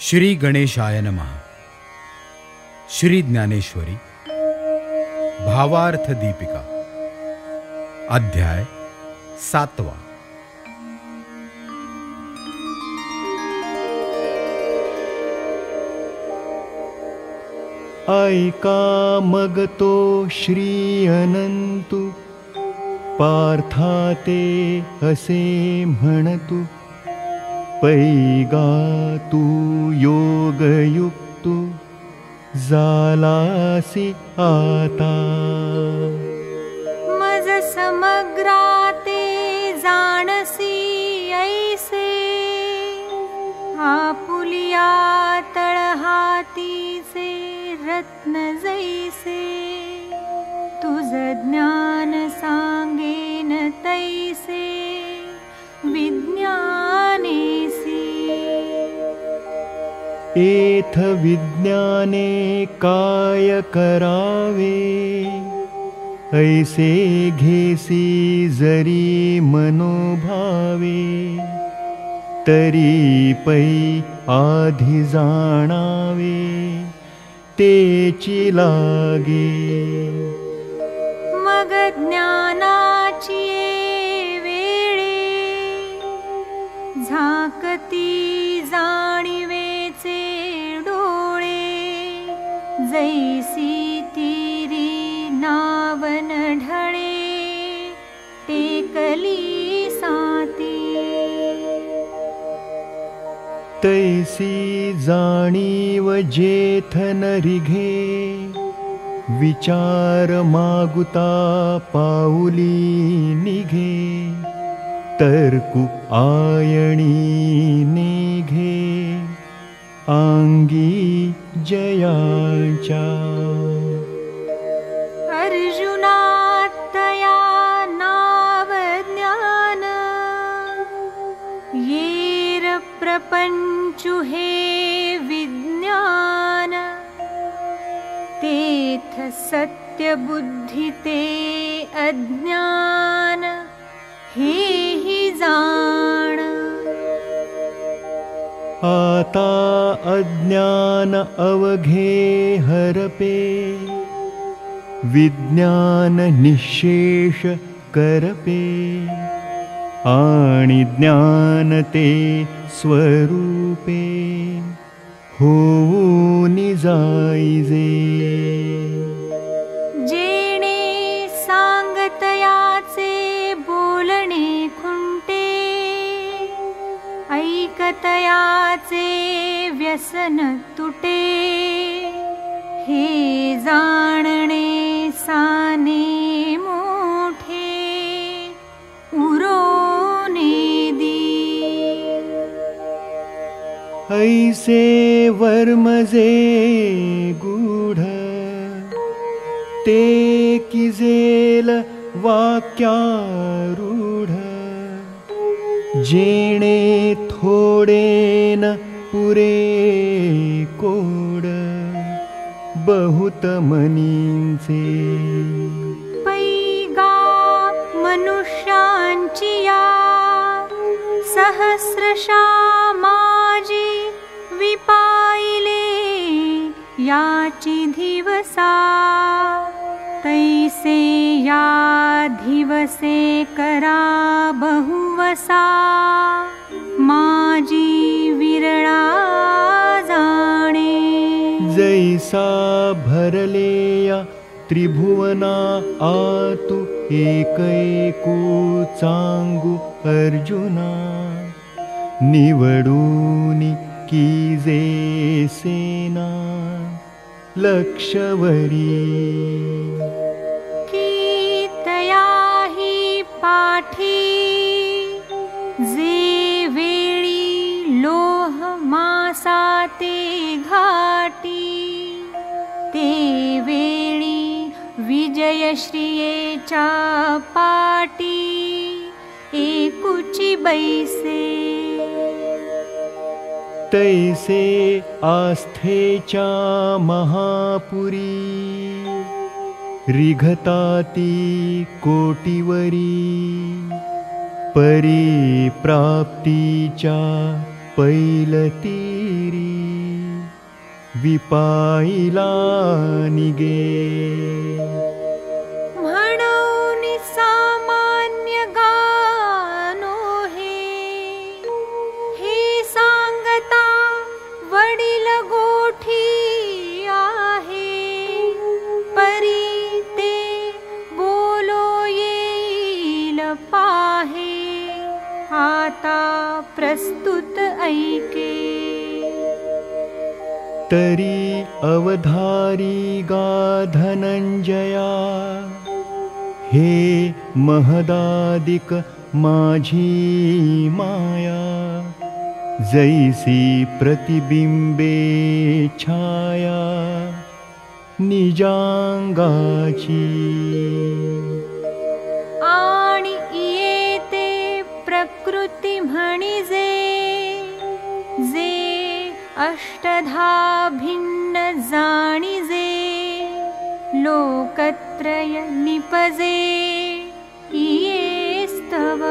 श्री गणेशाय नमः। श्री ज्ञानेश्वरी। भावार्थ दीपिका। अध्याय सातवा। ऐका मगतो श्री अनन्तु पार्थाते असे म्हणतु। पैगा तू योगयुक्तु जालासि आता। मज समग्राते जाणसी ऐसे। आपुलिया तळहातीचे रत्न जैसे। तुझ ज्ञान एथ विज्ञाने काय करावे? ऐसे घेसी जरी मनोभावे तरी पै आधी जाणावे तेची लागे। मग ज्ञानाची वेळे झाकती तैसी जाणीव जेथ नरिघे विचार मागुता पाऊली निघे तर्कु आयणी निघे आंगी जयाच्या प्रपञ्चु हे विज्ञान तेथ सत्यबुद्धिते अज्ञान। हे हि जाण। आता अज्ञान अवघे हरपे। विज्ञान निशेष करपे आणि ज्ञान ते स्वरूपे। होऊन जाईजे जेणे सांगतयाचे बोलणे खुंटे ऐकतयाचे व्यसन तुटे। हे जाणणे साने ऐसे वर्मजे गूढ ते किजेल वाक्यारूढ। जेणे थोडेन पुरे कोड बहुत मनींचे। पैगा मनुष्यांची या सहस्रशा याची दिवसा तैसे या दिवसे करा बहुवसा। माजी विरळा जाणे। जैसा भरलेया त्रिभुवना आतु एकैकू चांगू अर्जुना। निवडूनि कीजे सेना लक्षवरी। की तयाही पाठी जे वेळी लोह मासाते घाटी ते वेळी विजयश्रियेच्या पाटी एकुची बैसे तैसे आस्थेच्या महापुरी। रिघताती कोटिवरी। परिप्राप्तीच्या पैलतीरी। विपाईला निगे प्रस्तुत ऐके तरी अवधारी गा धनंजया हे महदादिक माझी माया। जैसी प्रतिबिंबे छाया। निजांगाची। आणि येते प्रकृती म्हणिजे जे अष्टधा भिन्न जाणिजे लोकत्रय निपजे ये स्तव।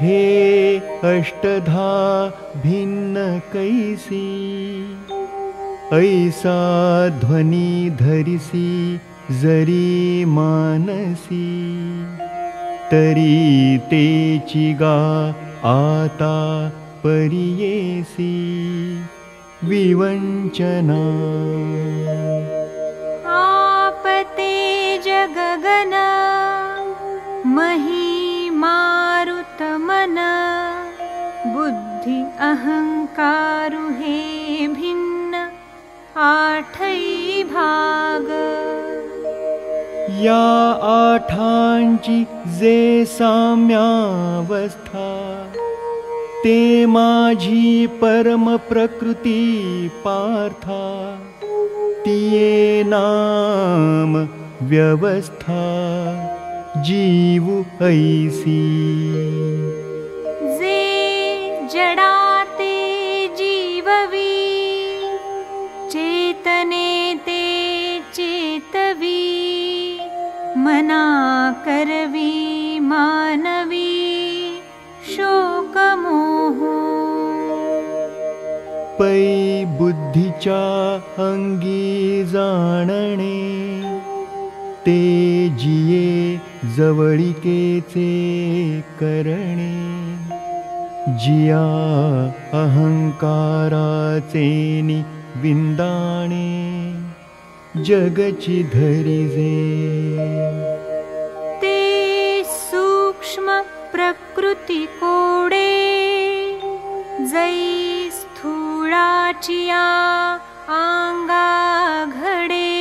हे अष्टधा भिन्न कैसी ऐसा ध्वनी धरिसी जरी मानसी तरी तेची गा आता परियेसी विवंचना आपते जगगन मही मारुत मन बुद्धि अहंकारु हे भिन्न आठै भाग। या आठांची जे साम्यावस्था ते माझी परम प्रकृती पार्था। तिये नाम व्यवस्था। जीवु ऐसी। जे जडाते जीववी चेतने ते चेतवी मना पै अंगी जाणणे ते जिये जवळिकेचे करणे. जिया अहंकाराचे नि विंदाणे जगची धरिजे. ते सूक्ष्म प्रकृती कोडे जै स्थूळाचिया आंगा घडे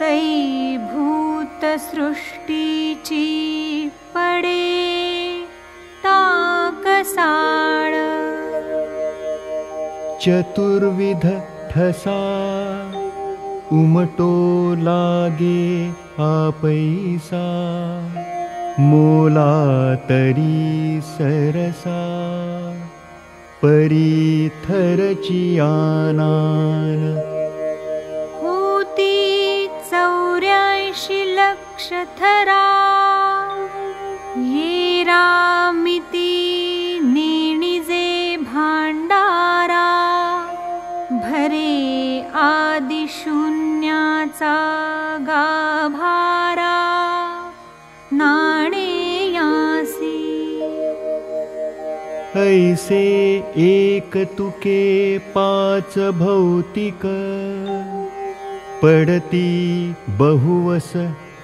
तै भूत सृष्टीची पडे ताकसाळ चतुर्विध ठसा उमटो लागे आपैसा मोला तरी सरसा आनान होती चौऱ्याऐंशी लक्ष थरा। ये रामिती नेणिजे भांडारा भरे आदिशून्याचा ऐसे एक तुके पाच भौतिक पडती बहुवस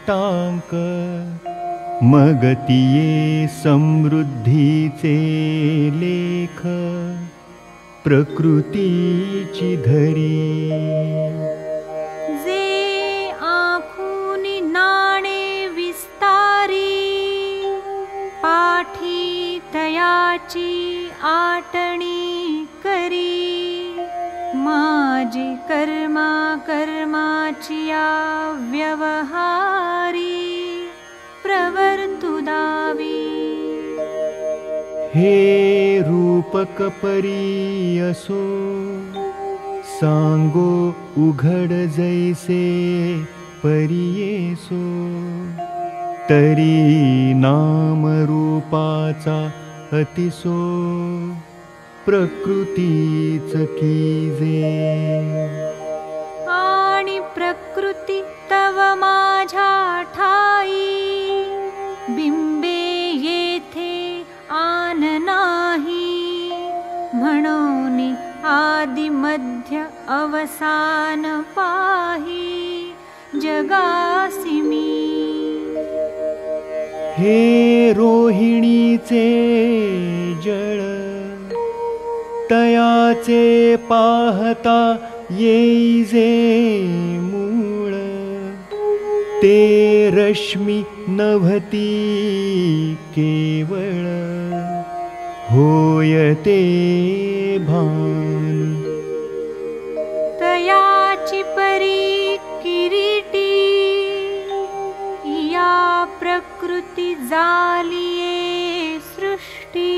टांक मगतिये समृद्धीचे लेख प्रकृतीची धरी तयाची आटणी करी. माझी कर्मा कर्माचिया व्यवहारी. प्रवर्तुदावी हे रूपक परी असो सांगो उघड जैसे परियेसो. तरी नाम रूपाचा अतिसो प्रकृतीच कीजे। आणि प्रकृती तव माझ्या ठाई। बिंबे येथे आन नाही। म्हणून आदि मध्य अवसान पाही। जगासी हे रोहिणीचे जळ तयाचे पाहता येईजे मूळ. ते रश्मी नभती केवळ होय ते सृष्टी।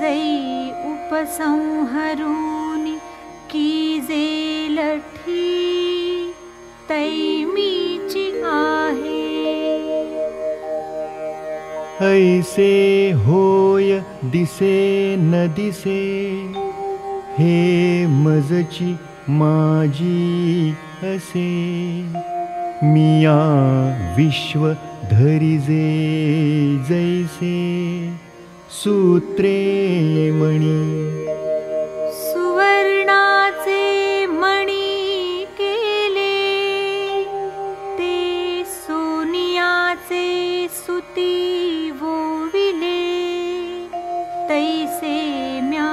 जै उपसंहरुनि कीजे लठी तैमीची आहे। ऐसे होय दिसे न दिसे हे मजची माझी असे। मिया विश्व जैसे सूत्रे मणी। सुवर्णाचे मणी केले ते सोनियाचे सुती वोविले तैसे म्या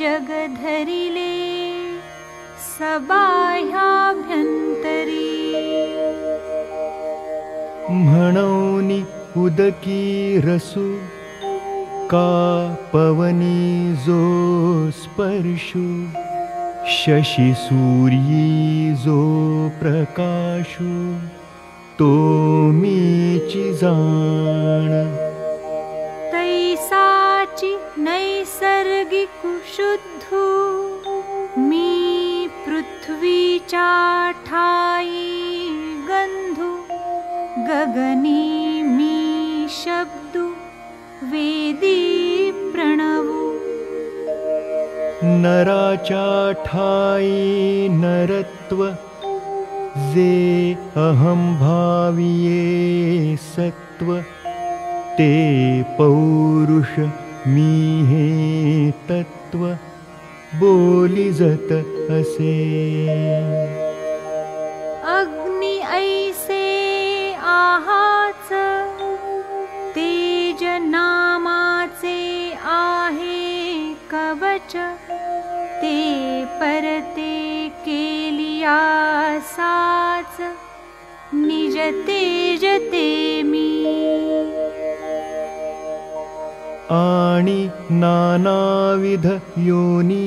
जग धरिले उदकी रसू का पवनी जो स्पर्शु शशि जो प्रकाशु तो मीची जाण। तैसाची नैसर्गिक शुद्धू मी पृथ्वीच्या ठाई गंधू गगनी मी शब्दू वेदी प्रणवू। नराच्या ठाई नरत्व जे अहं भाविये सत्व ते पौरुष मी हे तत्व बोली जत असे नामाचे आहे कवच ते परते केलिया साच निज तेज ते मी. आणि नानाविध योनी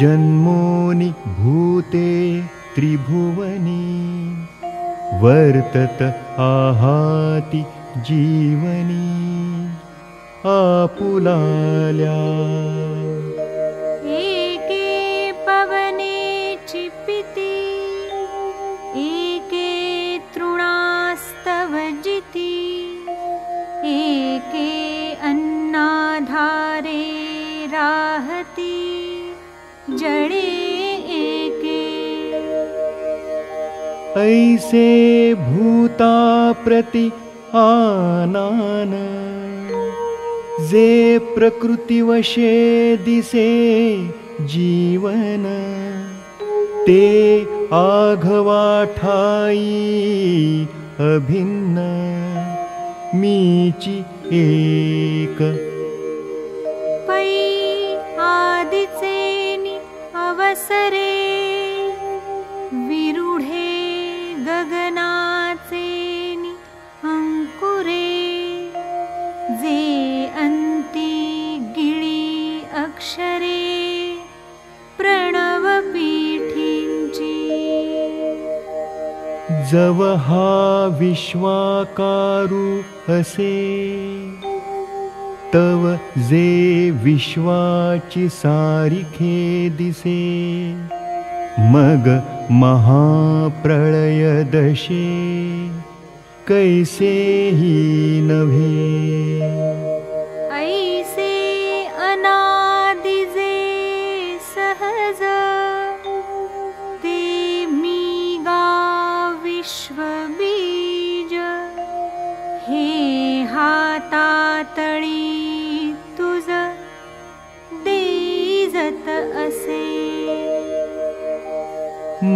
जन्मोनि भूते त्रिभुवनी वर्तत आहाति जीवनी आपुलाल्या। एके पवने चिपिति एके तृणास्तव जिति एके अन्नाधारे राहति जडे एके। ऐसे भूता प्रति आनान। जे प्रकृतिवशे दिसे जीवन ते आघवा ठाई अभिन्न। मीची एक। पै आदिचेनि अवसरे प्रणवपीठिञ्ची जव हा विश्वाकारु असे तव जे विश्वाची सारिखे दिसे मग महाप्रलय दशे कैसेही नभे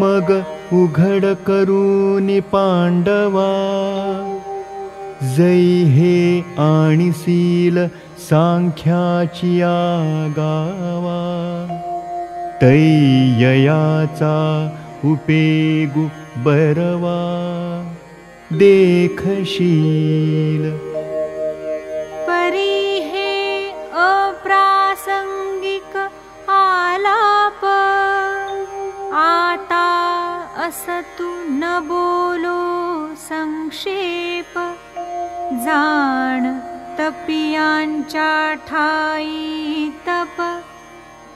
मग उघड करून पांडवा. जै हे आणीसील सांख्याची गावा तैययाचा उपेगु बरवा. देखशील. परी हे अप्रासंगिक आला असतु न बोलो संक्षेप। जाण तपियांच्या ठाई तप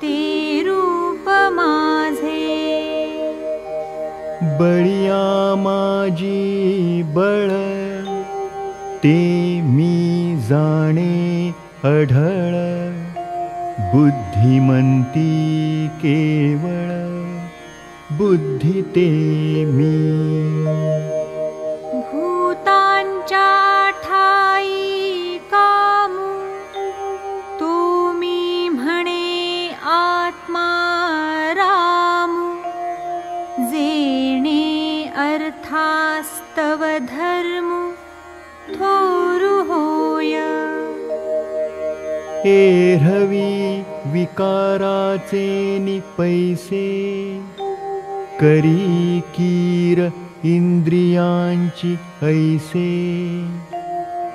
ते रूप माझे। बळिया माजी बळ ते मी जाणे अढळ। बुद्धिमंती केवळ बुद्धि ते मी ठाई कामू तुम्ही म्हणे आत्मा रामू। जेणे अर्थास्तव धर्मु। थोरु होय। एरवी विकाराचे नि पैसे करी इंद्रियांची ऐसे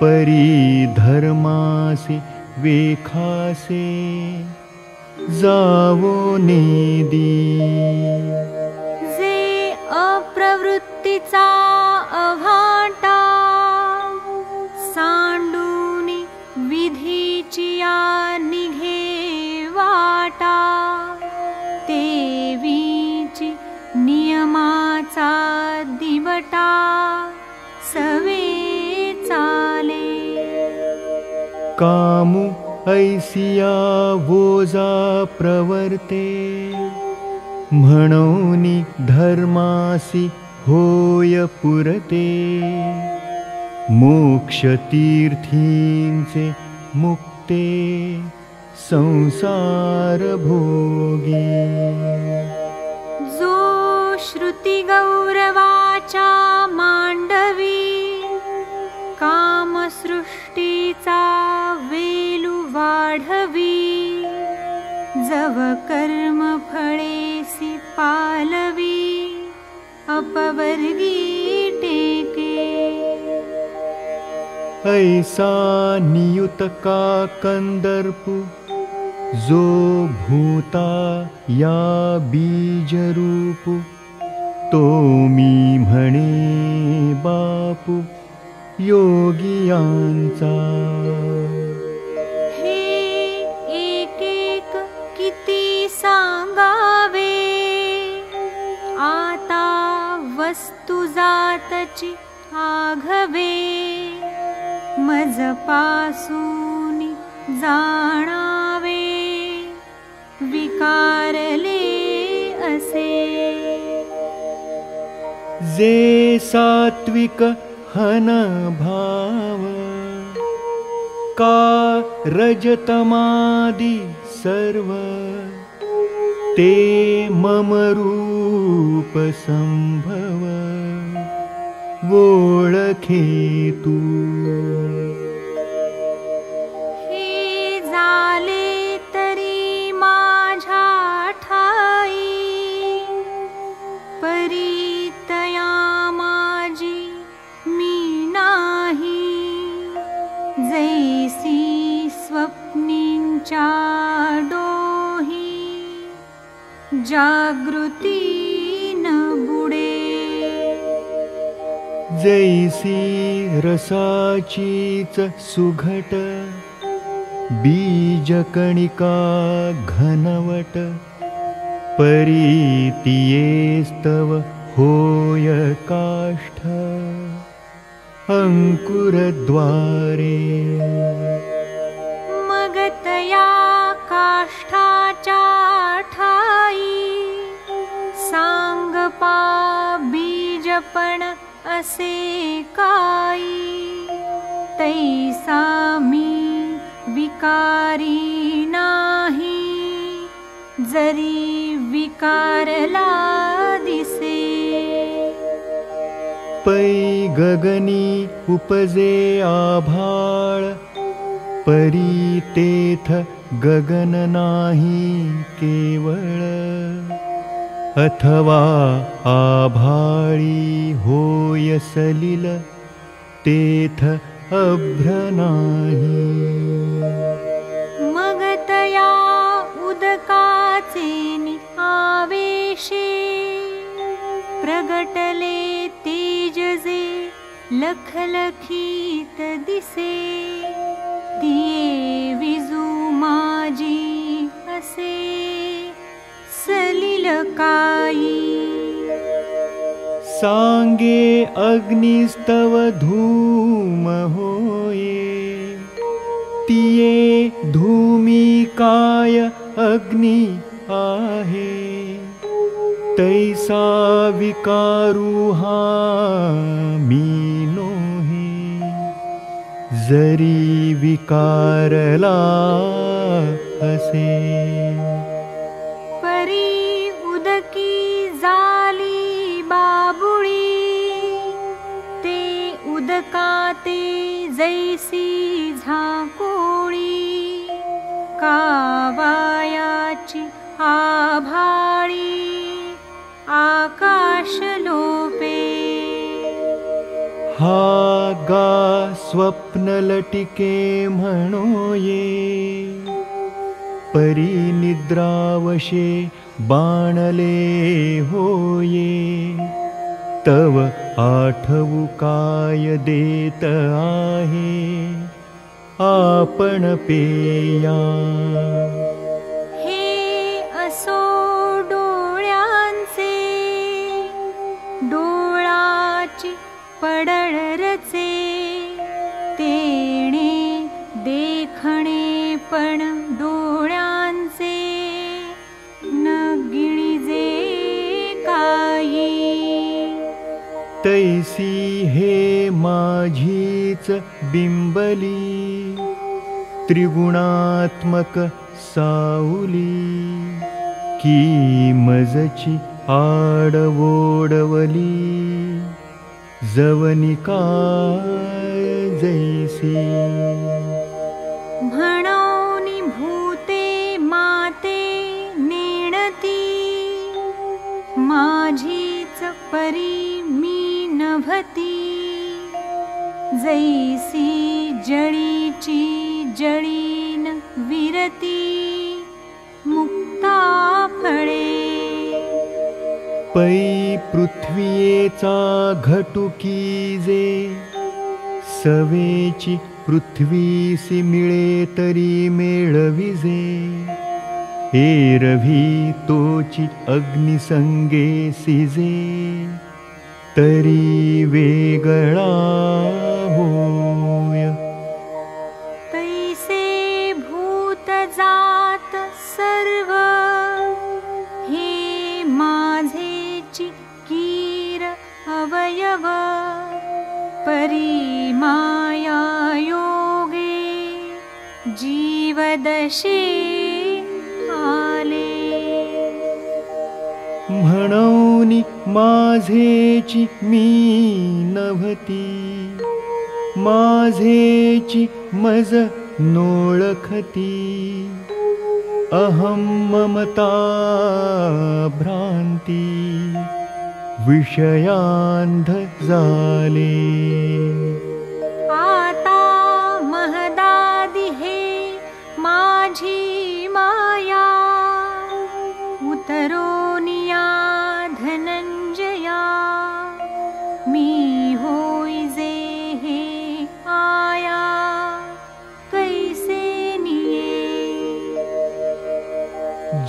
परी धर्मासे वेखासे जावो नेदी जे अप्रवृत्तीचा अभाटा सांडूनी विधीचिया निघे कामु ऐसिया वोजा प्रवर्ते। म्हणोनि धर्मासि होय पुरते। मोक्षतीर्थींचे मुक्ते संसार भोगी। जो श्रुतिगौरवाचा मांडवी वाढवी जव कर्म फळेसी पालवी। अपवर्गी टेके। ऐसा नियुत का जो भूता या बीजरूपु तो मी म्हणे बापू योगियांचा। हे एक एक किती सांगावे? आता वस्तु जातची आघवे। मज पासूनी जाणावे। विकारले असे। जे सात्विक हन भाव का रजतमादि सर्व ते मम रूप संभव ओळखे तू हे झाले जागृती न बुडे। जैसी रसाचीच सुघट बीजकणिका घनवट परीतियेस्तव होय काष्ठ अंकुरद्वारे बीजपण असे काई तैसा मी विकारी नाही. जरी विकारला दिसे. पै गगनी उपजे आभाळ. परीतेथ गगन नाही केवळ अथवा आभाळी होय सलिल तेथ अभ्र नाही मगतया उदकाचे आवेशे प्रगटले तेजजे लखलखीत दिसे सांगे अग्निस्तव धूम होये। तिये धूमी काय अग्नि आहे। तैसा विकारुहा मी नोहे। जरी विकारला असे जैसी झाकोळी कावायाची आभाळी आकाश लोपे हा गा स्वप्नलटिके म्हणोये. परिनिद्रावशे बाणले होये तव आठवू काय देत आहे? आपण पेया तैसी हे माझीच बिंबली त्रिगुणात्मक साऊली की मजची आडवोडवली जवनिका जैसी जैसी जळीची जळीन विरती मुक्ता फळे पै पृथ्वीचा घटुकी जे सवेची पृथ्वीसी मिळे तरी मेळविजे। एरवी तोची अग्निसंगे सिजे तरी वेगळा माझेची मी नभती माझेची मज नोळखती। अहं ममता भ्रांती विषयांध झाले माझी माया उतरोनिया धनंजया। मी होईजे हे आया। कैसे निये?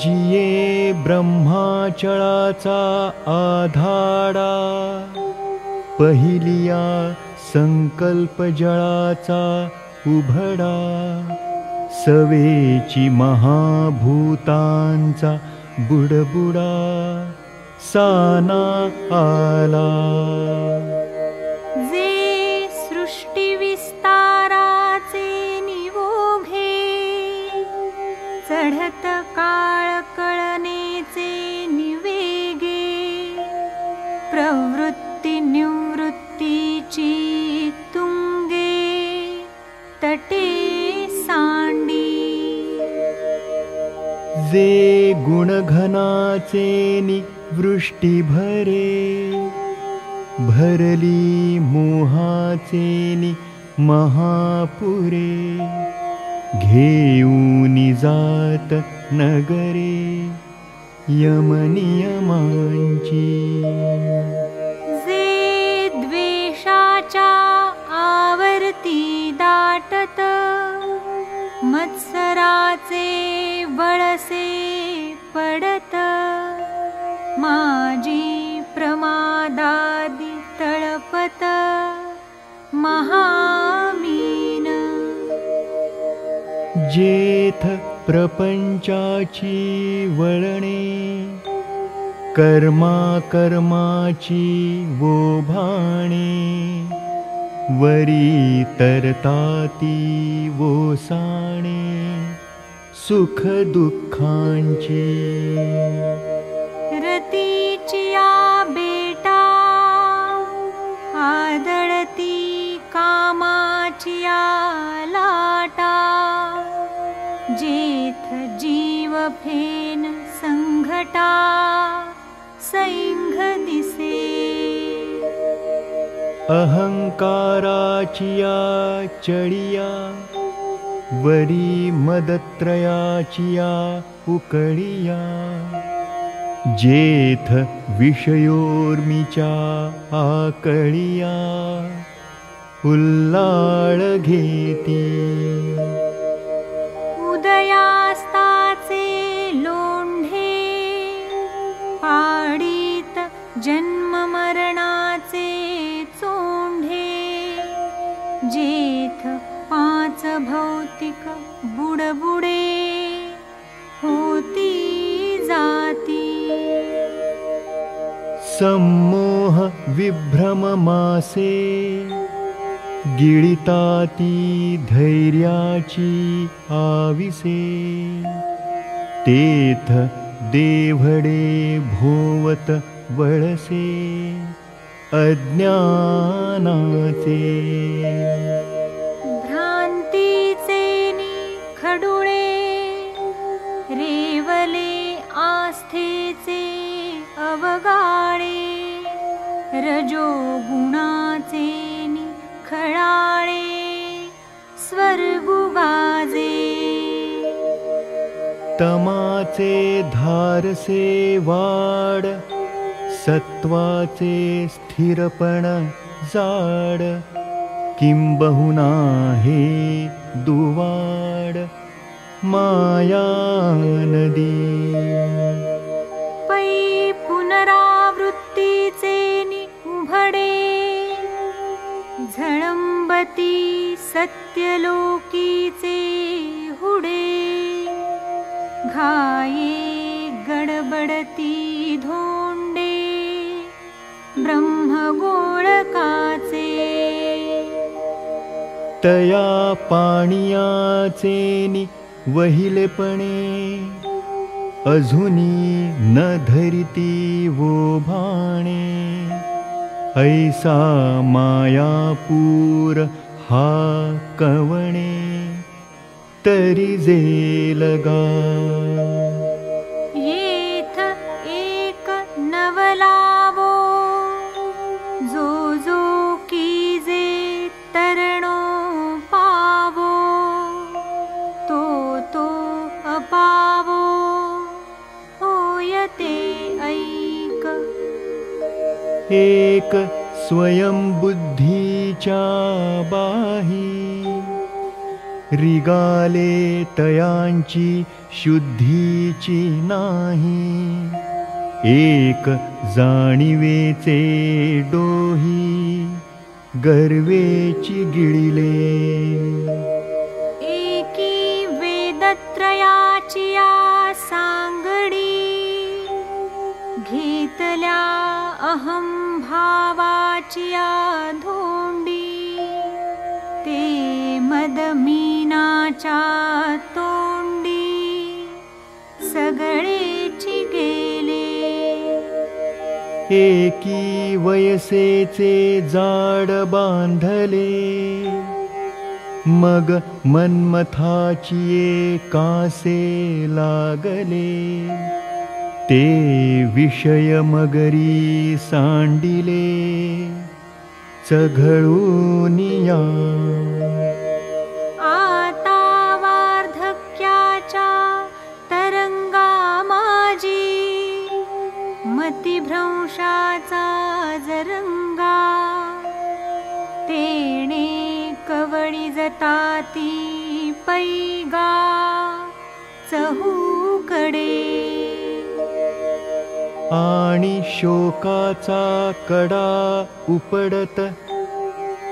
जिये ब्रह्माचळाचा आधाडा पहिलिया संकल्प जळाचा उभडा सवेची महाभूतांचा बुडबुडा साना आला जे गुणघनाचे नि वृष्टी भरे भरली मोहाचे नि महापुरे घेऊनि जात नगरे यमनियमांची। जे द्वेषाच्या आवर्ती दाटत वळसे पडत माजी प्रमादादि तळपत महामीन. जेथ प्रपंचाची वळणे कर्मा कर्माची वोभाणे वरी तरताती वोसाणे सुख दुःखांची रतीचिया बेटा आदळती कामाचिया लाटा जेथ जीव फेन संघटा सैंघ दिसे। अहंकाराचिया चडिया वरी मदत्रयाचिया उकळिया। जेथ विषयोर्मिचा आकळिया। उल्लाळ घेती बुडबुडे होती जाती। सम्मोह विभ्रम मासे गिळिताती धैर्याची आविसे। तेथ देवडे भोवत वळसे अज्ञानाचे रजो गुणाचे खळाळे स्वर्गुगाजे तमाचे धारसे वाड सत्वाचे स्थिरपण जाड किंबहुना हे दुवाड माया नदी झळंबती सत्यलोकीचे हुडे घाये गडबडती धोंडे ब्रह्मगोळकाचे. तया पाणियाचे वहिलेपणे अजुनी न धरिती वो भाणे ऐसा मायापूर हा कवणे तरी लगा एक तयांची शुद्धीची नाही। एक जाणिवेचे डोही गर्वेची गिळिले धोंडी ते मदमीनाच्या तोंडी सगळेची गेले एकी वयसेचे जाड बांधले मग मन्मथाचिये कासे लागले. ते विषय मगरी सांडिले माझी मतिभ्रंशाचा जरंगा। तेणे कवळी जताती पैगा। चहूकडे आणि शोकाचा कडा उपडत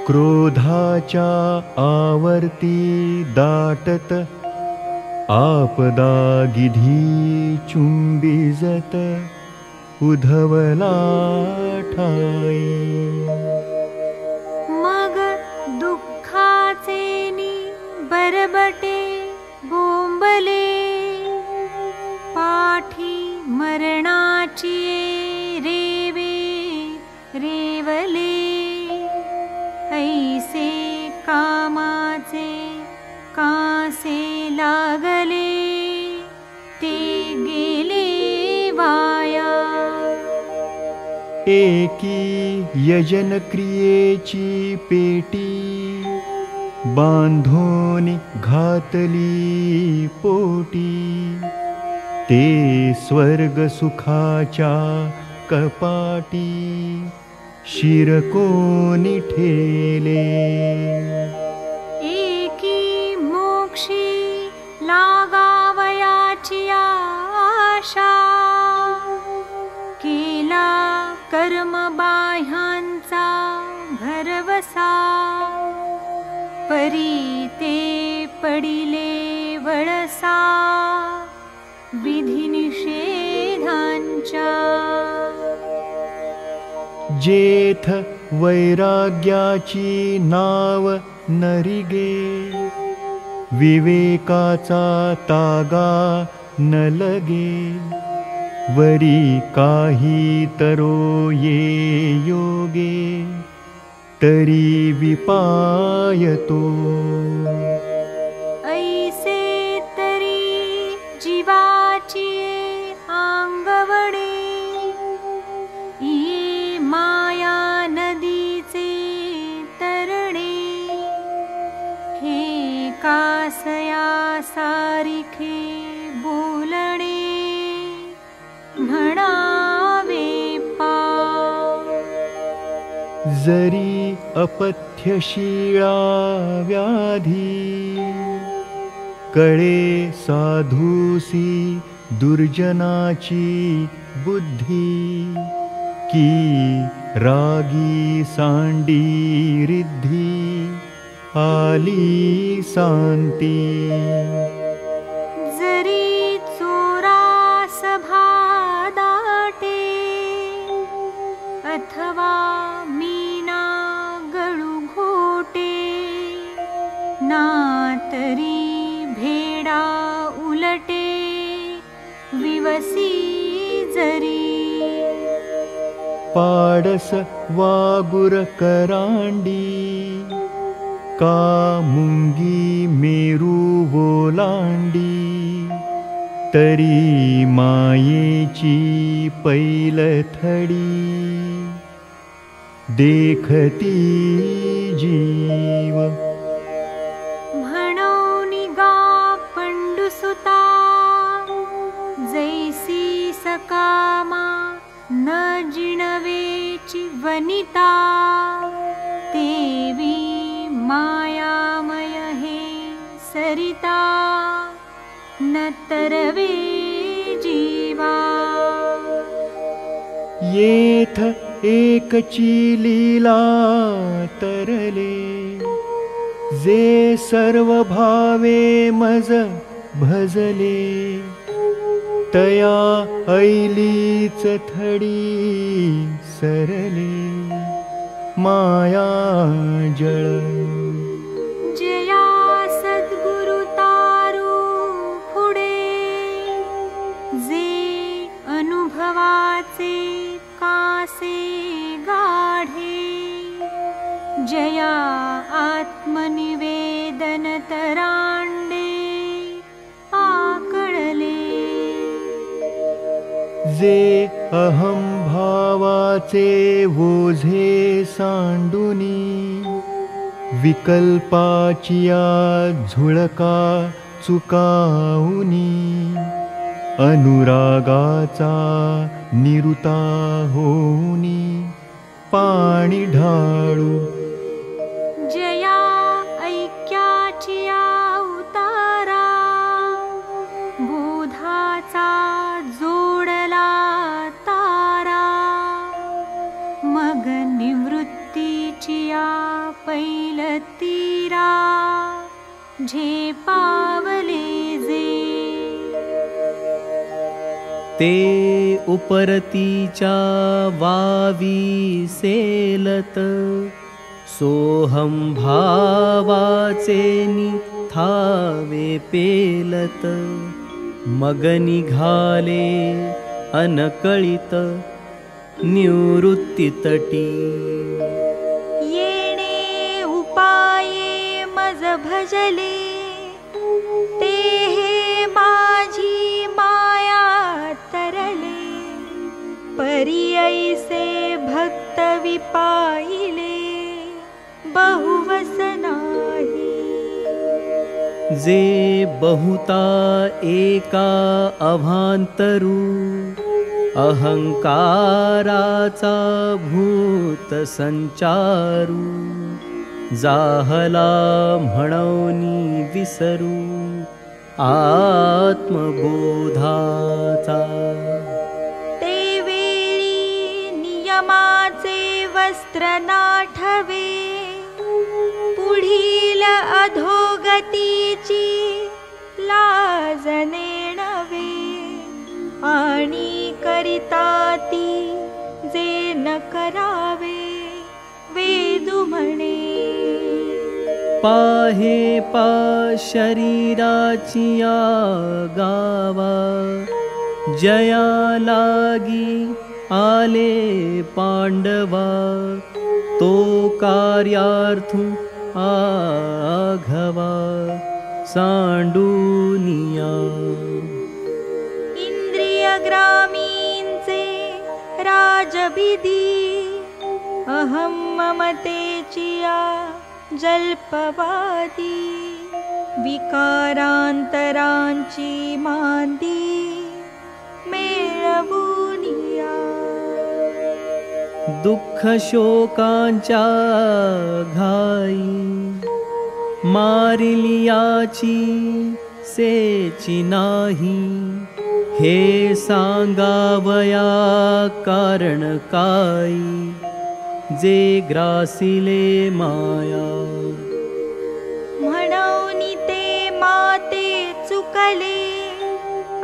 क्रोधाच्या आवर्ती दाटत आपदा गिधी चुंबिजत उधवला ठाई. मग दुःखाचे बरबटे बोंबले पाठी ऐसे कामाचे कासे लागले ते गेले वाया। एकी यजन क्रियेची पेटी बांधून घातली पोटी ते स्वर्ग सुखाच्या कपाटी शिरकोनी ठेले. एकी मोक्षी लागावयाची आशा केला कर्मबाह्यांचा भरवसा परी ते पडिले वळसा जेथ वैराग्याची नाव नरिगे विवेकाचा तागा न लगे वरी काही तरो ये योगे तरी विपायतो सारिखे बोलणे म्हणावे जरी अपथ्यशीळा व्याधी कळे साधूसी दुर्जनाची बुद्धी की रागी सांडी रिद्धी आली शांती। जरी चोरा सभा दाटे अथवा मीना गळू घोटे ना तरी भेडा उलटे विवसी जरी। पाडस वागुर करांडी का मुंगी मेरू वोलांडी तरी मायेची पैलथडी देखती जीव। म्हणून गा पंडुसुता जैसी सकामा न जिणवेची वनिता मायामय हे सरिता न तरवे जीवा। येथ एकची लीला तरले जे सर्व भावे मज भजले तया ऐलीच थडी सरले माया जया सद्गुरु तारू पुढे जे अनुभवाचे कासे गाढे जया जे अहं भावाचे वोझे सांडुनी विकल्पाचिया झुळका चुकाऊनी अनुरागाचा निरुता होऊनी पाणी ढाळू ते उपरतीच्या वावी सेलत सोहं भावाचे थावे पेलत मग निघाले अनकळित निवृत्तीतटी भजले ते हे माया तरले। पर्यैसे भक्त विपाईले बहुवस नाही। जे बहुता एका अभांतरू अहंकाराचा भूत संचारू जाहला म्हणवनी विसरू आत्मबोधाचा। ते वेळी नियमाचे वस्त्र नाठवे पुढील अधोगतीची लाज नेणवे आणि करिता ती जे न करावे वेदू म्हणे पाहे पा शरीराची या गावा। जया लागी आले पांडवा तो कार्यार्थू आघवा। सांडूनिया। इंद्रियग्रामींचे राजभिधी अहं ममतेचिया जल्पवादी विकारांतरांची मांदी मेळवूनिया। दुःख शोकांच्या घाई मारिलियाची सेची नाही। हे सांगावया कारण काई जे ग्रासिले माया। म्हणून ते माते चुकले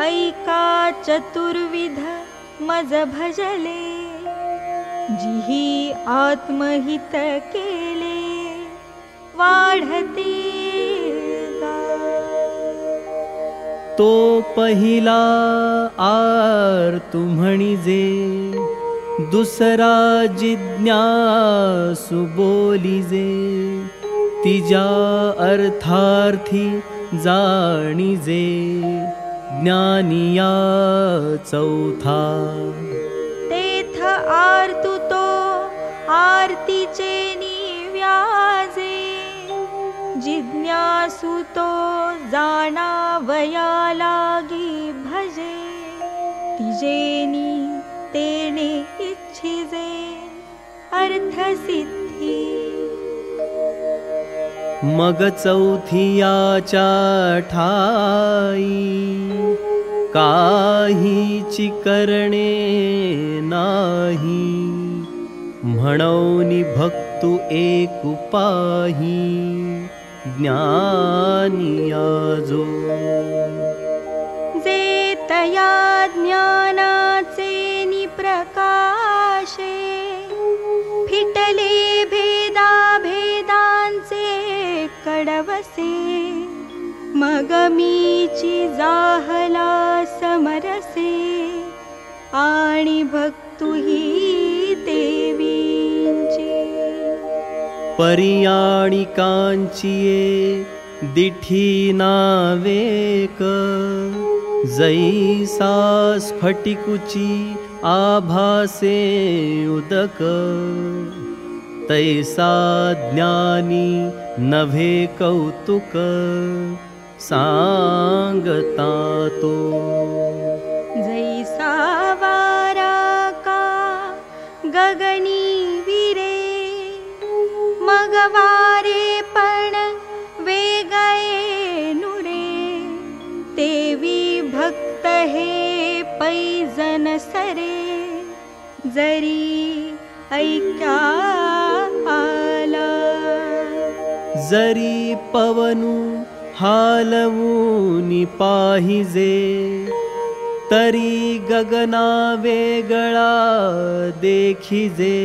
ऐका चतुर्विध मज भजले जिही आत्महित केले वाढते तो पहिला आर तुम्हणी जे दुसरा जिज्ञासु बोलिजे तिजा अर्थार्थी जाणिजे ज्ञानिया चौथा। तेथ आरतु तो आरतीचे निव्याजे जिज्ञासु तो जाणावया लागी भजे तिजेनी तेने इच्छिजे अर्थसिद्धी मग चौथियाच्या ठाई काहीची करणे नाही। म्हणून भक्तू एक पाही ज्ञानिया जो तया ज्ञानाचे मग जाहला समरसे आणि भक्तुही देवींचे. परियाणी कांचिये दिठी नावेक जैसा स्फटिकुची आभासे उदक तैसा ज्ञानी नभे कौतुक सांगता तो जैसा वारा का गगनी विरे मगवारे पण वेगये नुरे। तेवी भक्त हे पैजन सरे जरी ऐक्या आला। जरी पवनु हालवूनि पाहिजे तरी गगना वेगळा देखिजे।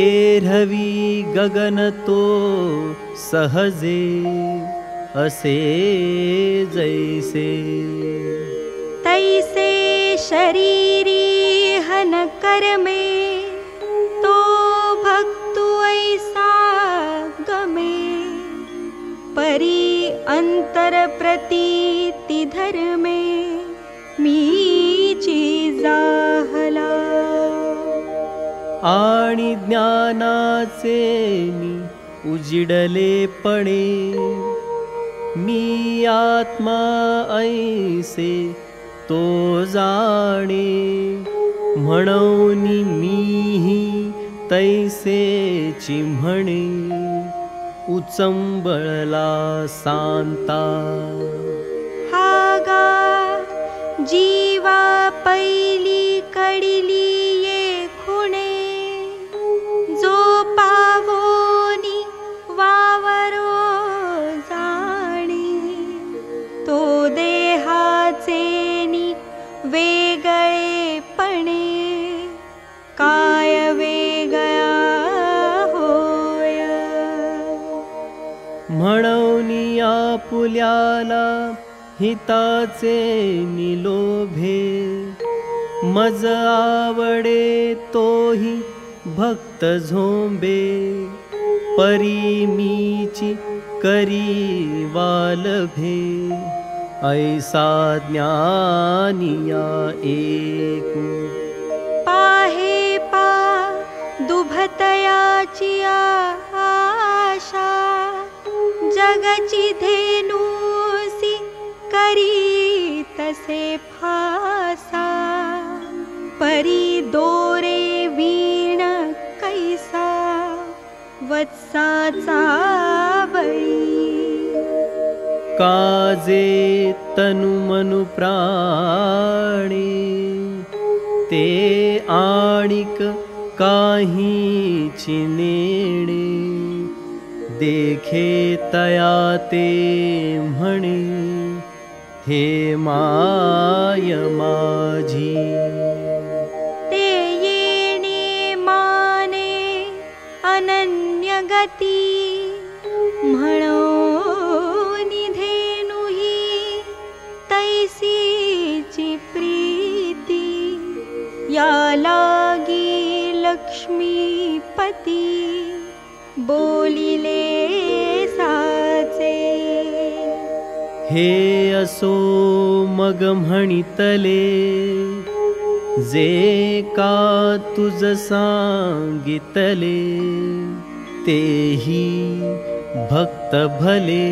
एरवी गगन तो सहजे असे जैसे। तैसे शरीरी हन कर्मे तो भक्तु ऐसा गमे। परी अंतर प्रतीति धर्मे मीची जाहला आणि ज्ञानाचे मी उजिडलेपणे मी आत्मा ऐसे तो जाणे। म्हणून मीही तैसेची म्हणे उचंबळला सांता। हागा जीवा पैली कडिली आपुल्याला हिताचे निलोभे मज आवडे तोही भक्त झोंबे मीची करी वालभे ऐसा ज्ञानिया एकू। पाहे पा दुभतयाची आशा जगची धेनुसी करी तसे फासा परी दोरे वीण कैसा वत्साचा बळी काजे तनु मनु प्राणे ते आणिक काही चिनेणे देखे तया ते म्हणे हे माय माझी. ते येणे माने अनन्य गती निधेनुही तैसीची प्रीती या बोलिले साचे। हे असो मग म्हणितले जे का तुझ सांगितले तेही भक्त भले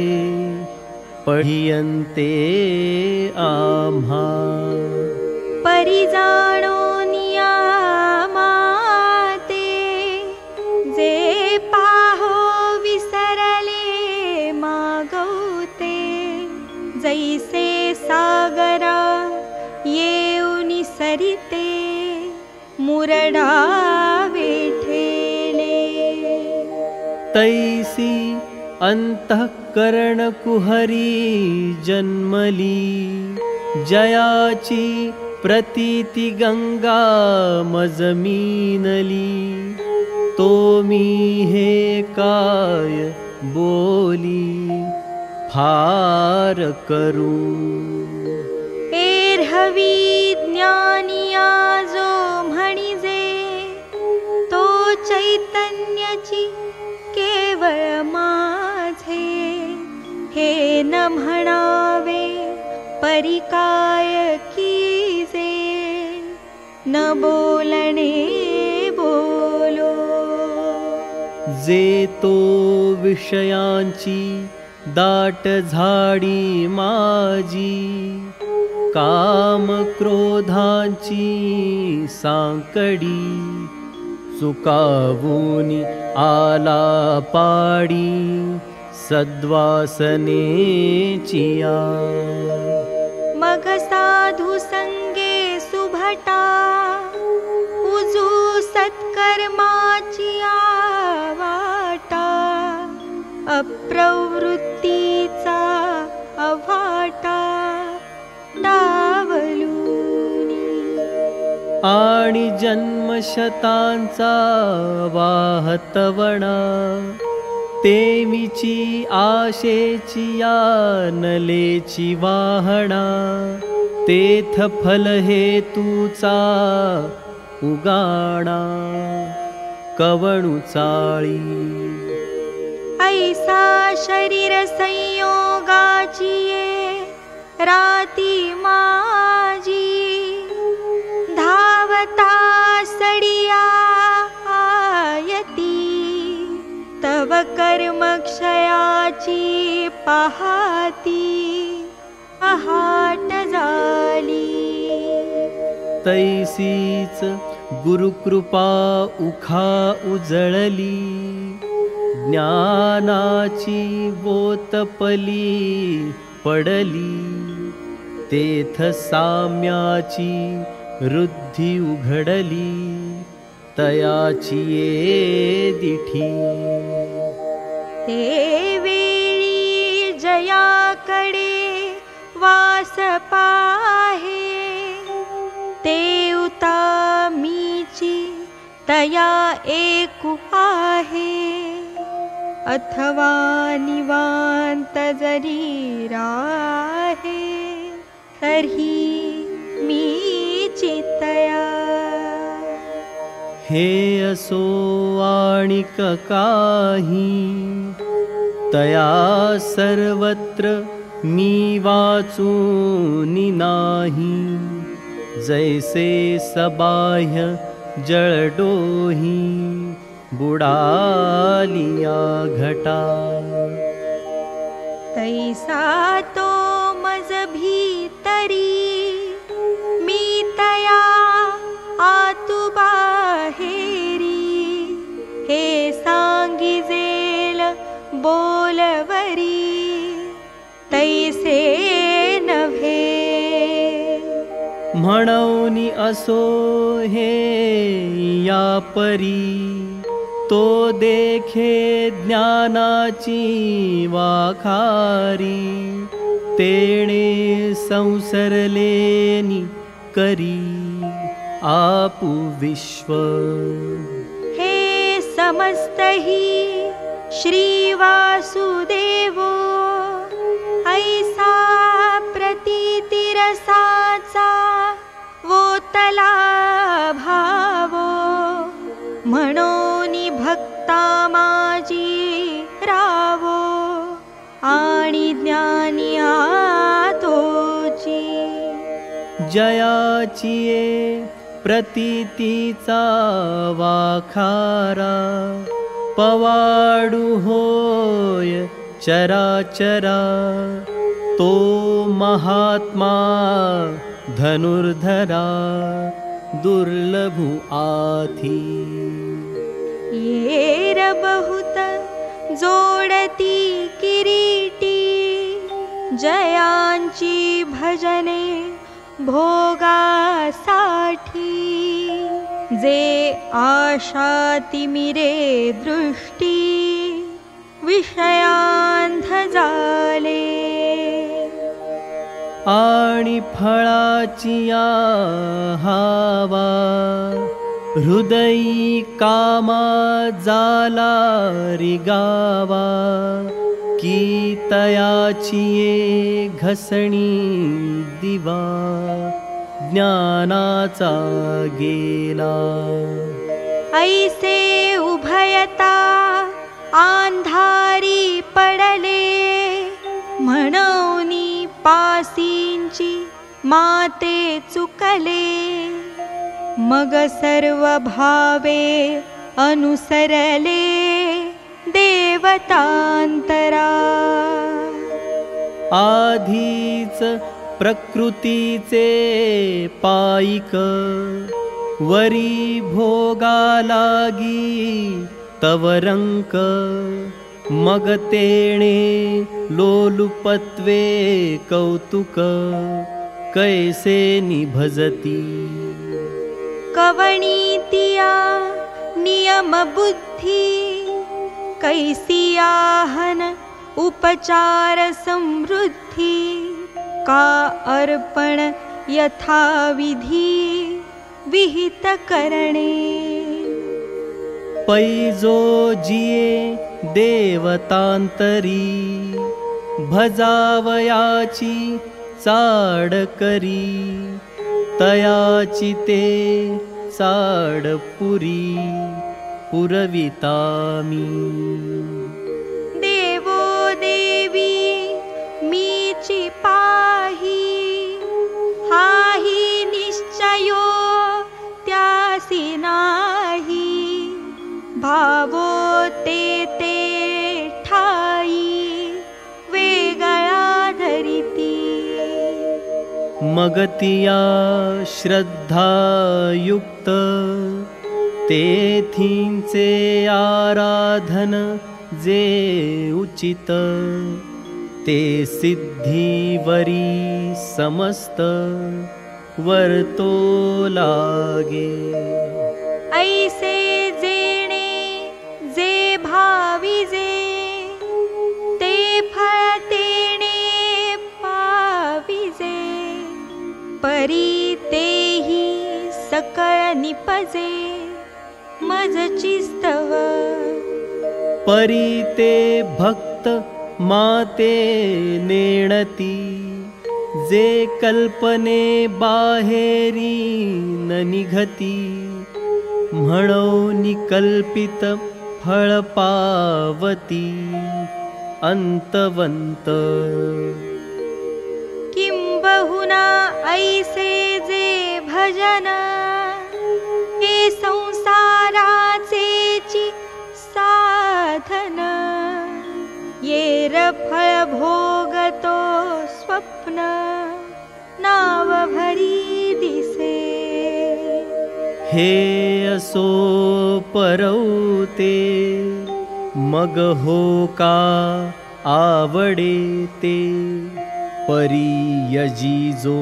पढियंते आम्हा। परिजाणो मुरडा वेठेले तैसी अंतःकरण कुहरी जन्मली। जयाची प्रतीती गंगा मजमीनली। तो मी हे काय बोली फार करू। एर्हवी ज्ञानिया जो तो चैतन्याची केवळ माझे हे न म्हणावे परिकाय कीजे न बोलणे बोलो। जे तो विषयांची दाट झाडी माझी काम क्रोधांची सांकडी चुकावूनी आला पाडी सद्वासने चिया। मग साधु संगे सुभटा उजू सत्कर्माची वाटा। अप्रवृत्तीचा आणि जन्मशतांचा वाहतवणा नलेची वाहणा तेथ फल हेतूचा उगाणा ऐसा शरीर संयोगाची राती माजी कर्मक्षयाची पहाती झाली तैसीच गुरुकृपा उखा उजळली ज्ञानाची बोतपली पडली तेथ साम्याची रुद्धी उघडली तयाची ये दिठी ते वेळी जयाकडे वास पाहे। ते मीची तया एकु आहे। अथवा निवांत जरी राहे तर्हि मी चितया हे असो आणिक काही तया सर्वत्र मी वाचूनी नाही. जैसे सबाह्य जळडोही बुडालिया घटा। तैसा तो मज म्हणूनी असो हे या परी तो देखे ज्ञानाची वाखारी तेणे संसरलेनी करी आपु विश्व। हे समस्तही श्रीवासुदेवो ऐसा प्रतीतिरसाचा वोतला म्हणोनी भक्ता माजी रावो। आणि ज्ञानी आतोची। ये प्रतीतीचा वाखारा। पवाडू होय चराचरा। तो महात्मा धनुर्धरा दुर्लभु आथी। बहुत जोडती किरीटी जयांची भजने भोगासाठी। जे आशा तिमिरे दृष्टी विषयांध झाले आणि फळाची या हावा। हृदयी कामा जाला रिगावा की तयाची ये घसणी दिवा। ज्ञानाचा गेला। ऐसे उभयता अंधारी पडले पासींची माते चुकले मग सर्व भावे अनुसरले देवतांतरा. आधीच प्रकृतीचे पायिक वरी भोगा लागी तवरंक मग तेणे लोलुपत्वे कौतुक कैसे निभजती? कवणीतिया नियम बुद्धि कैसियाहन उपचार समृद्धि का अर्पण यथा विधि विहित करणे पैजो जिये देवतांतरी भजावयाची चाड करी तयाची ते चाड पुरी पुरवितामी। देवो देवी मीची पाही हाही निश्चयो त्यासी नाही भावो ते ते ठाई वेगळा धरिती मगतिया श्रद्धायुक्त तेथींचे आराधन जे उचित ते सिद्धिवरी समस्त वर्तो लागे। ऐसे निपजे मज चिस्तव. परी ते भक्त माते नेणती जे कल्पने बाहेरी न निघती म्हणो निकल्पित फळ पावती अंतवंत. किंबहुना ऐसे जे भजन संसाराचेची साधन. येर फळ भोगतो स्वप्न. नाव भरी दिसे. हे असो परवते मग हो का आवडे ते परियजिजो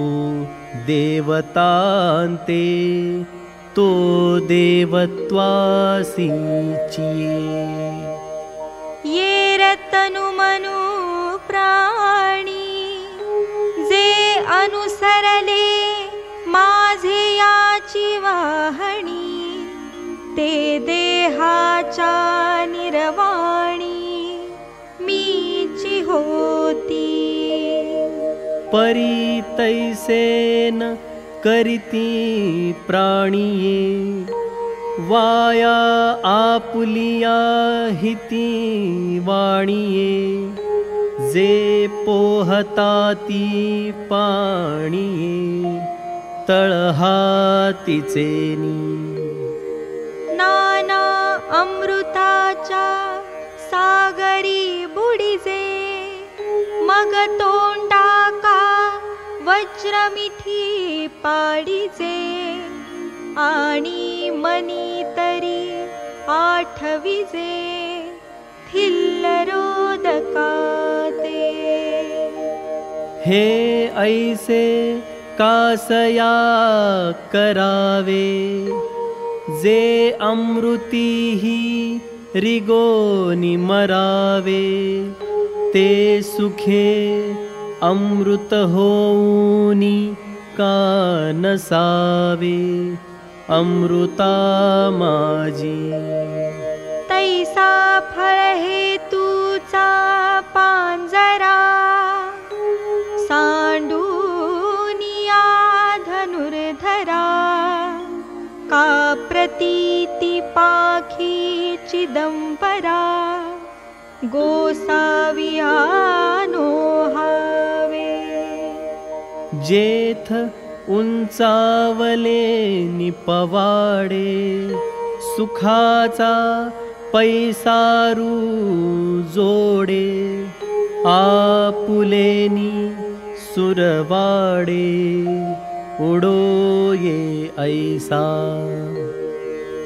देवतांते तो देवत्वासीचिये ये रतनु मनु प्राणी जे अनुसरले माझे याची वाहणी ते देहाच्या निर्वाणी मीची होती। परी तैसेन करिती प्राणिये. वाया आपुलिया हिती वाणिये. जे पोहताती पाणिये. तळहातीचेनी नाना अमृताच्या सागरी बुडिजे मग तोंडा का वज्रमिठी पाडिजे आणि मनी तरी आठविजे थिल्लरोदकाते हे ऐसे कासया करावे जे अमृतीही रिगोनी मरावे ते सुखे अमृत होऊनी का नसावे अमृता माझी तैसा फळ हेतूचा पांजरा सांडूनिया धनुर्धरा का प्रतीती पाखी चिदंबरा गोसाविया नो हावे जेथ उंचावले निपवाडे सुखाचा पैसारू जोडे आपुलेनी सुरवाडे उडो ये ऐसा।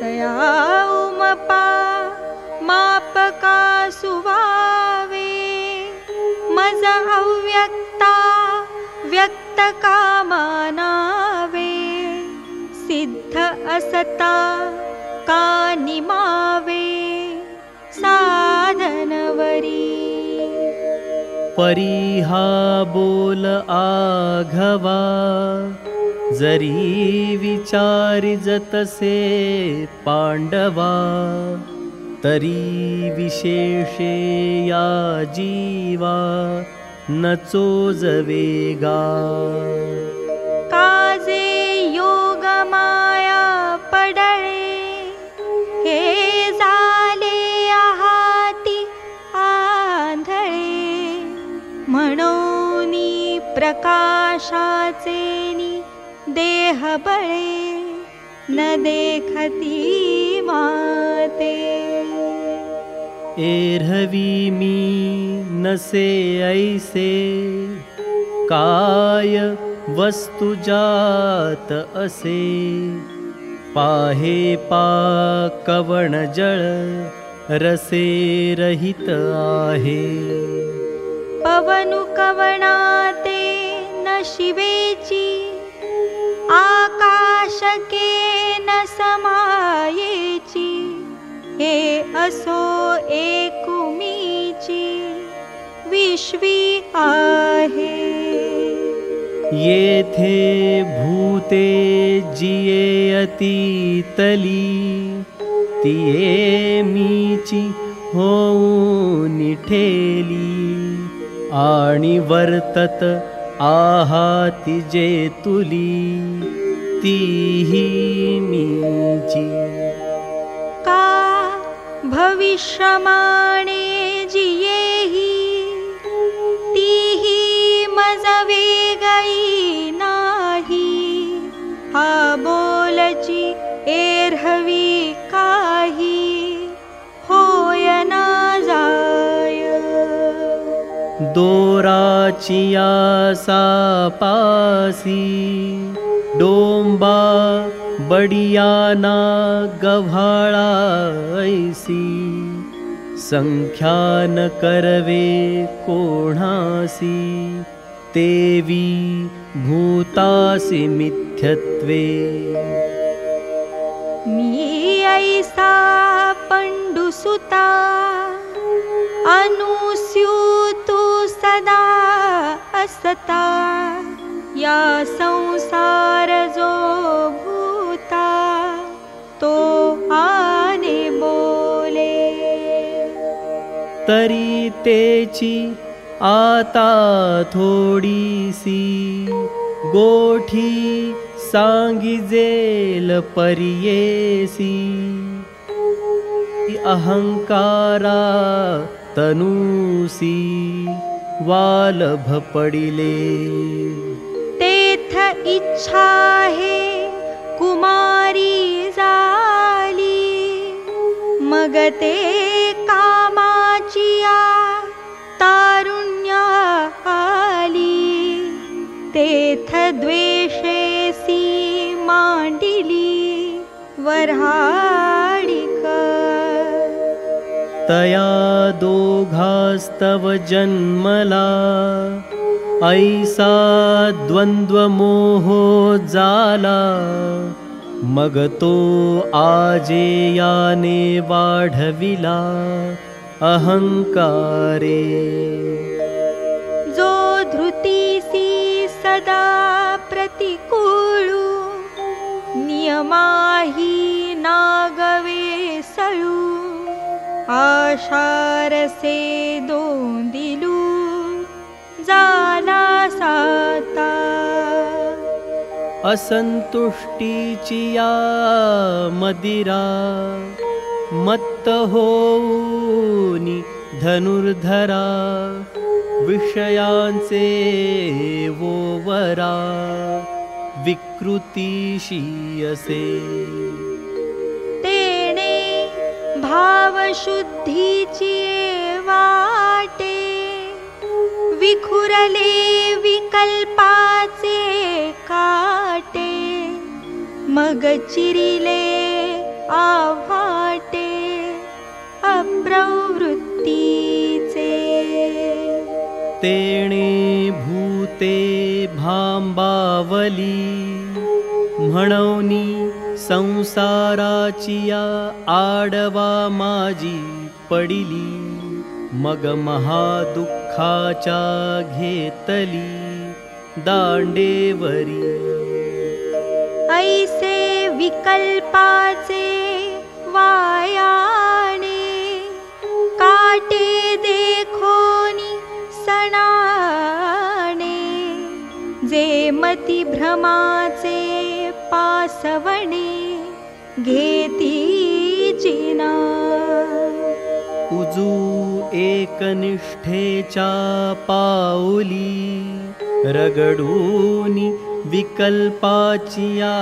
तया उमपा मापका सुवावे मज अव्यक्ता व्यक्तकामानावे सिद्ध असता कानिमावे साधनवरी। परिहा बोल आघवा जरी विचारि जतसे पाण्डवा तरी विशेषे या जीवा न चोजवेगा काजे योग माया पडळे हे झाले आहाती आंधळे। म्हणोनी प्रकाशाचेनी देह बळे न देखती माते एर्हवी मी नसे ऐसे काय वस्तु जात असे पाहे पा कवण जळ रसे रहित आहे. पवनु कवणाते न शिवेची आकाशके न समायेची हे असो एकुमीची विश्वी आहे. येथे भूते जिये अतीतली तिये मीची होऊन ठेली आणि वर्तत आहाती जे तुली तीही मीची भविष्यमाणे जियेही। तीही मज वेगळी नाही। हा बोलची एर्हवी काही। होय ना जाय। दोराचिया सापासी डोंबा बडियाना गव्हाळा ऐसी संख्यान करवे कोणासी। तेवी भूतासी मिथ्यत्वे मी ऐसा पंडुसुता अनुस्यूतु सदा असता। या संसार जो भूता तो आने बोले। तरी तेची आता थोडीसी गोठी सांगिजेल परियेसी। अहंकारा तनूसी वालभ पडिले। तेथ इच्छा हे कुमारी जाली मगते कामाचिया तारुण्या आली तेथ द्वेषेसी मांडिली वऱ्हाडिका तया दोघास्तव जन्मला ऐसा द्वन्द्वमोहो जाला मग तो आजेयाने वाढविला अहंकारे। जो धृतीसी सदा प्रतिकूळू नियमाही नागवे सळू आशारसे दोंदिलू जाला साता। असंतुष्टीची या मदिरा मत्त होऊनी धनुर्धरा विषयांचे वो वरा विकृतीशी असे तेणे भावशुद्धीची वाटे विखुरले विकल्पाचे काटे मग चिरिले आव्हाटे अप्रवृत्तीचे. तेणे भूते संसाराचिया आडवा माझी पडिली मग महादुःखाच्या घेतली दांडेवरी। ऐसे विकल्पाचे वायाणे काटे देखोनी सणाणे जे मती भ्रमाचे पासवणे घेती चिना पाऊली रगडूनी विकल्पाचिया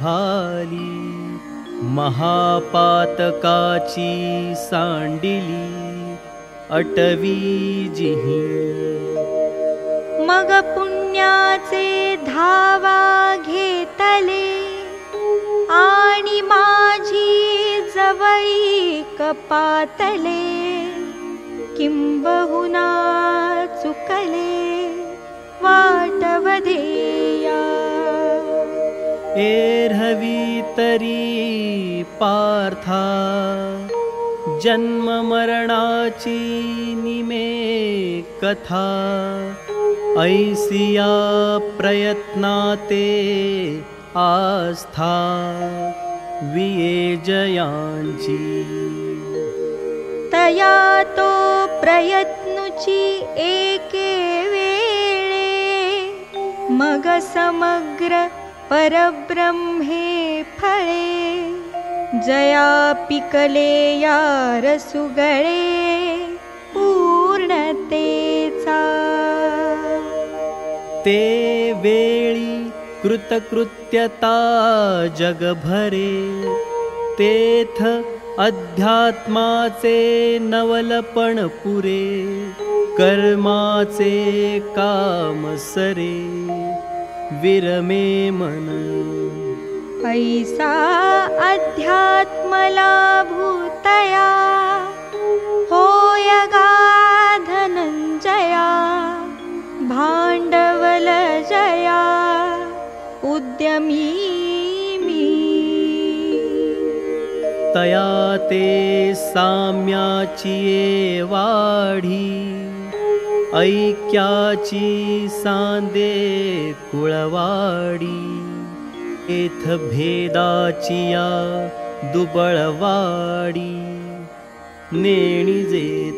भाली महापातकाची सांडिली अटवी जिही। मग पुण्याचे धावा घेतले आणि माझी जवळी कपातले किंबहुना चुकले वाटवधेया एर्हवी तरी पार्था जन्म मरणाची निमे कथा। ऐसिया प्रयत्नाते आस्था विये जयांची तया तो प्रयत्नुची एके वेळे। मग समग्र परब्रह्मे फळे। जया पिकले या रसुगळे पूर्णतेचा। ते वेळी कृतकृत्यता जगभरे। तेथ अध्यात्माचे नवलपण पुरे कर्माचे काम सरे विरमे मन। ऐसा अध्यात्मला भूतया होय गा धनंजया भांडवल जया उद्यमी तया ते साम्याची ये वाढी। ऐक्याची सांदे कुळवाडी। एथ भेदाची या दुबळवाडी। नेणी जे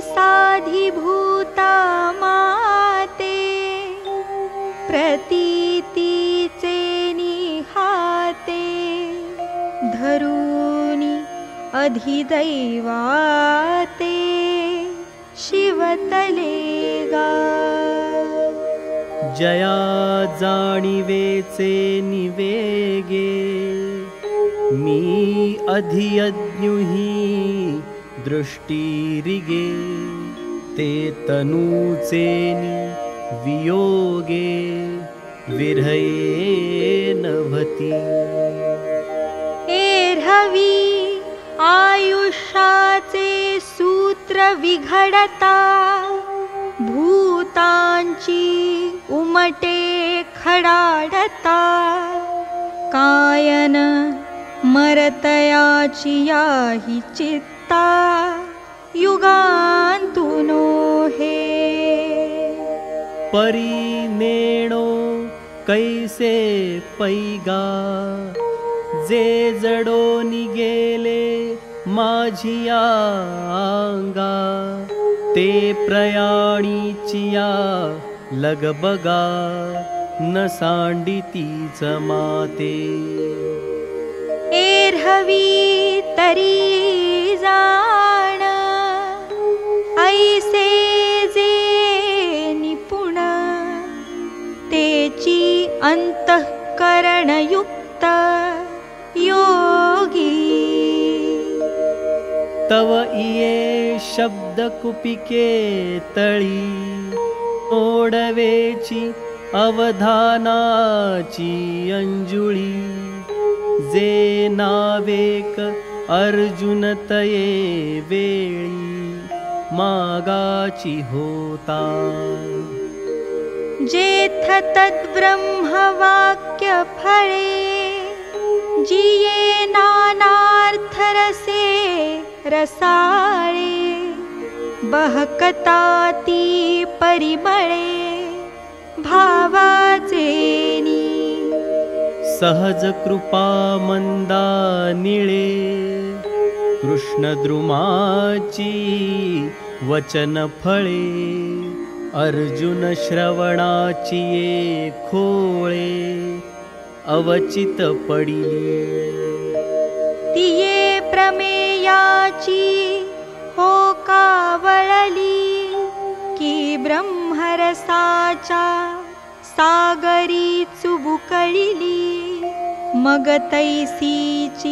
साधिभूता माते प्रतीतीचे अधिदैवाते गा जया जाणिवेचे निवेगे। मी अधियज्ञुही दृष्टीरिगे। ते तनूचेनि वियोगे। विरहये नभति। एर्हवी आयुष्याचे सूत्र विघडता भूतांची उमटे खडाडता कायन मरतयाची याही चित्ता युगांतुनो हे परी नेणो कैसे पैगा जे जडो माझिया माजीयाङ्गा ते प्रयाणीचिया लगबगा न सांडिती जमाते. जमा तरी जाण ऐसे जे निपुण तेची अन्तःकरणुक्ता योगी। तव इये शब्दकुपिके तळी ओडवेची अवधानाची अंजुळी जे नावेक अर्जुनतये वेळी मागाची होता जेथ तद्ब्रह्मवाक्यफले जिये नानार्थरसे रसाळे बहकताती परिमळे भावाचेनी सहज कृपा मंदा निळे कृष्णद्रुमाची वचन फळे अर्जुन श्रवणाची ये खोळे अवचित पडिली तिये प्रमेयाची हो कावळली की ब्रह्मरसाचा सागरी चुबुकळिली मग तैसीची